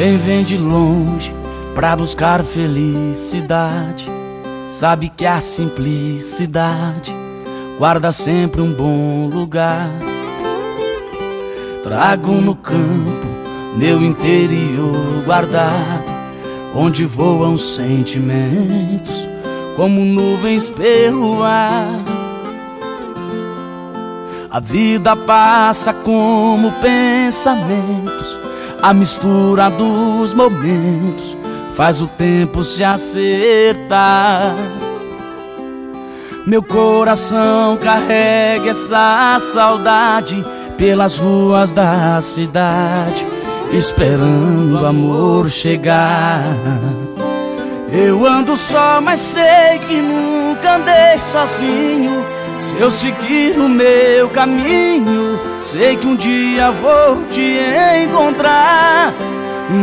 Quem vem de longe pra buscar felicidade, sabe que a simplicidade guarda sempre um bom lugar. Trago no campo meu interior guardado, onde voam sentimentos como nuvens pelo ar. A vida passa como pensamentos, a mistura dos momentos faz o tempo se acertar. Meu coração carrega essa saudade pelas ruas da cidade, esperando o amor chegar. Eu ando só, mas sei que nunca andei sozinho. Se eu seguir o meu caminho, sei que um dia vou te encontrar.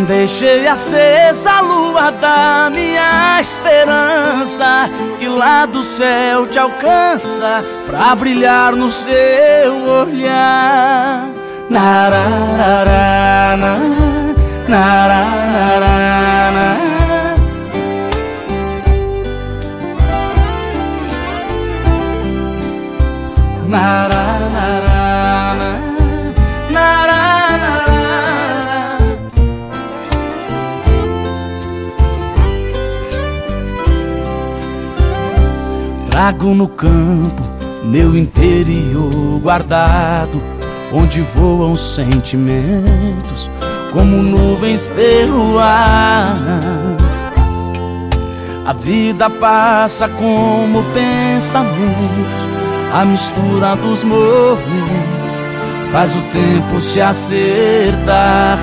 Deixei acesa a lua da minha esperança Que lá do céu te alcança Pra brilhar no seu olhar Narararana, narararana Trago no campo meu interior guardado, onde voam sentimentos como nuvens pelo ar. A vida passa como pensamentos, a mistura dos momentos faz o tempo se acertar.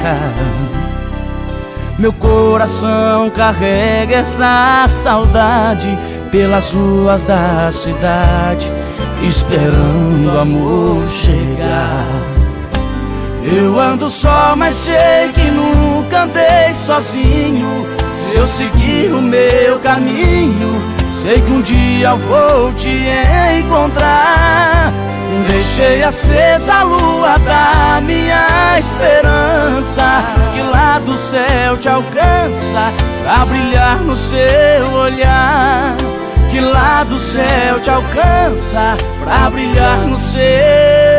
Meu coração carrega essa saudade pelas ruas da cidade, esperando o amor chegar. Eu ando só, mas sei que nunca andei sozinho. Se eu seguir o meu caminho, sei que um dia vou te encontrar. Deixei acesa a lua da minha esperança, que lá do céu te alcança, pra brilhar no seu olhar que lá do céu te alcança pra brilhar no seu